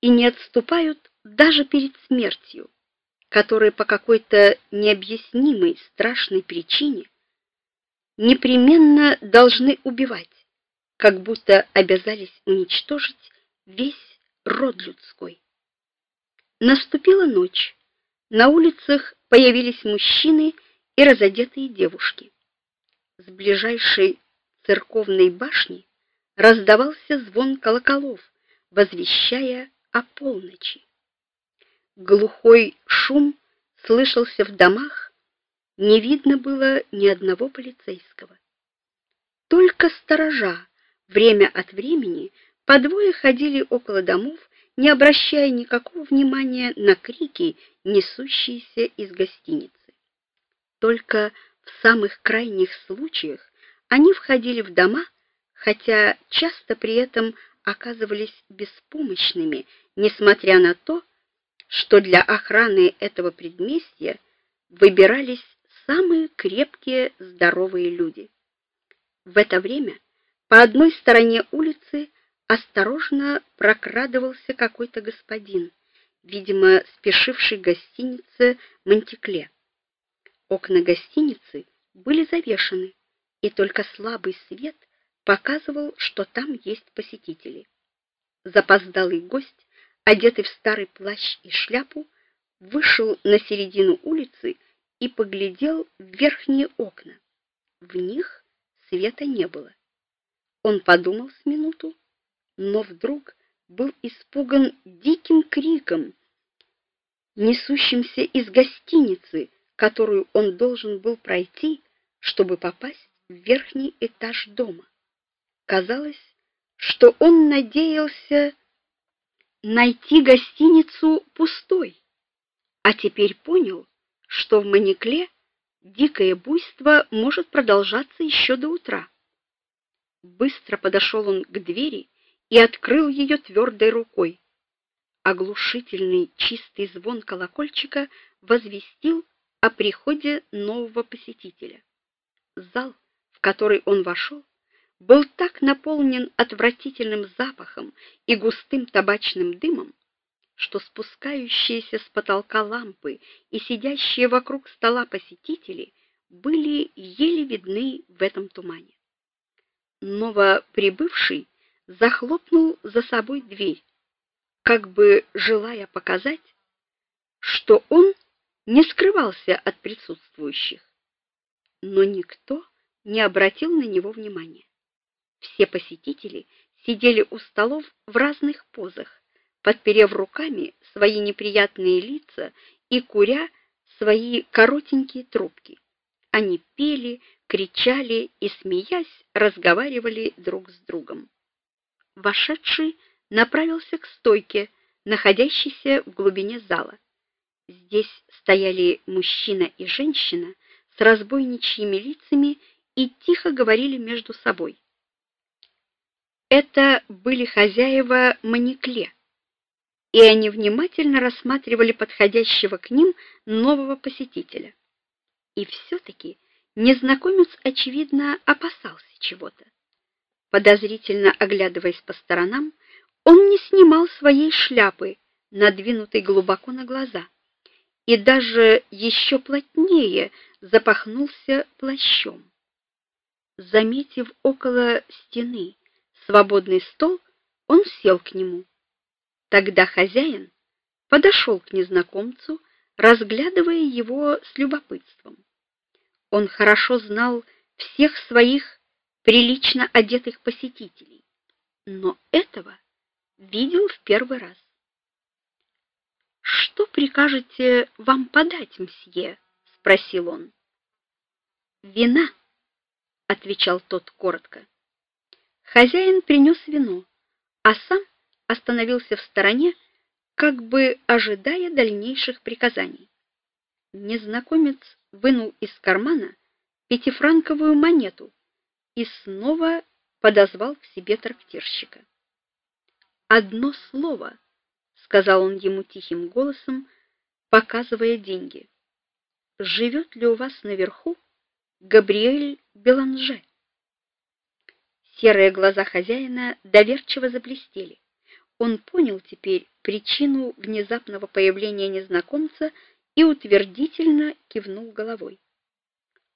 и не отступают даже перед смертью, которая по какой-то необъяснимой страшной причине непременно должны убивать, как будто обязались уничтожить весь род людской. Наступила ночь. На улицах появились мужчины и разодетые девушки. С ближайшей церковной башни раздавался звон колоколов, возвещая о полночи. Глухой шум слышался в домах, не видно было ни одного полицейского. Только сторожа время от времени по двое ходили около домов, не обращая никакого внимания на крики, несущиеся из гостиницы. Только в самых крайних случаях они входили в дома, хотя часто при этом оказывались беспомощными, несмотря на то, что для охраны этого предместья выбирались самые крепкие, здоровые люди. В это время по одной стороне улицы осторожно прокрадывался какой-то господин, видимо, спешивший к гостинице Монтекле. Окна гостиницы были завешены, и только слабый свет показывал, что там есть посетители. Запоздалый гость, одетый в старый плащ и шляпу, вышел на середину улицы и поглядел в верхние окна. В них света не было. Он подумал с минуту, но вдруг был испуган диким криком, несущимся из гостиницы, которую он должен был пройти, чтобы попасть в верхний этаж дома. Казалось, что он надеялся найти гостиницу пустой, а теперь понял, что в Маникле дикое буйство может продолжаться еще до утра. Быстро подошел он к двери и открыл ее твердой рукой. Оглушительный чистый звон колокольчика возвестил о приходе нового посетителя. Зал, в который он вошел, был так наполнен отвратительным запахом и густым табачным дымом, что спускающиеся с потолка лампы и сидящие вокруг стола посетители были еле видны в этом тумане. Новоприбывший захлопнул за собой дверь, как бы желая показать, что он не скрывался от присутствующих. Но никто не обратил на него внимания. Все посетители сидели у столов в разных позах, подперев руками свои неприятные лица и куря свои коротенькие трубки. Они пели, кричали и смеясь разговаривали друг с другом. Вошедший направился к стойке, находящейся в глубине зала. Здесь стояли мужчина и женщина с разбойничьими лицами и тихо говорили между собой. Это были хозяева Маникле, и они внимательно рассматривали подходящего к ним нового посетителя. И все таки незнакомец очевидно опасался чего-то. Подозрительно оглядываясь по сторонам, он не снимал своей шляпы, надвинутой глубоко на глаза и даже еще плотнее запахнулся плащом. Заметив около стены свободный стол, он сел к нему. Тогда хозяин подошел к незнакомцу, разглядывая его с любопытством. Он хорошо знал всех своих прилично одетых посетителей, но этого видел в первый раз. Что прикажете вам подать, мсье? спросил он. Вина, отвечал тот коротко. Хозяин принес вино, а сам остановился в стороне, как бы ожидая дальнейших приказаний. Незнакомец вынул из кармана пятифранковую монету и снова подозвал к себе трактирщика. Одно слово, сказал он ему тихим голосом, показывая деньги. Живет ли у вас наверху Габриэль Беланже? Серые глаза хозяина доверчиво заблестели. Он понял теперь причину внезапного появления незнакомца и утвердительно кивнул головой.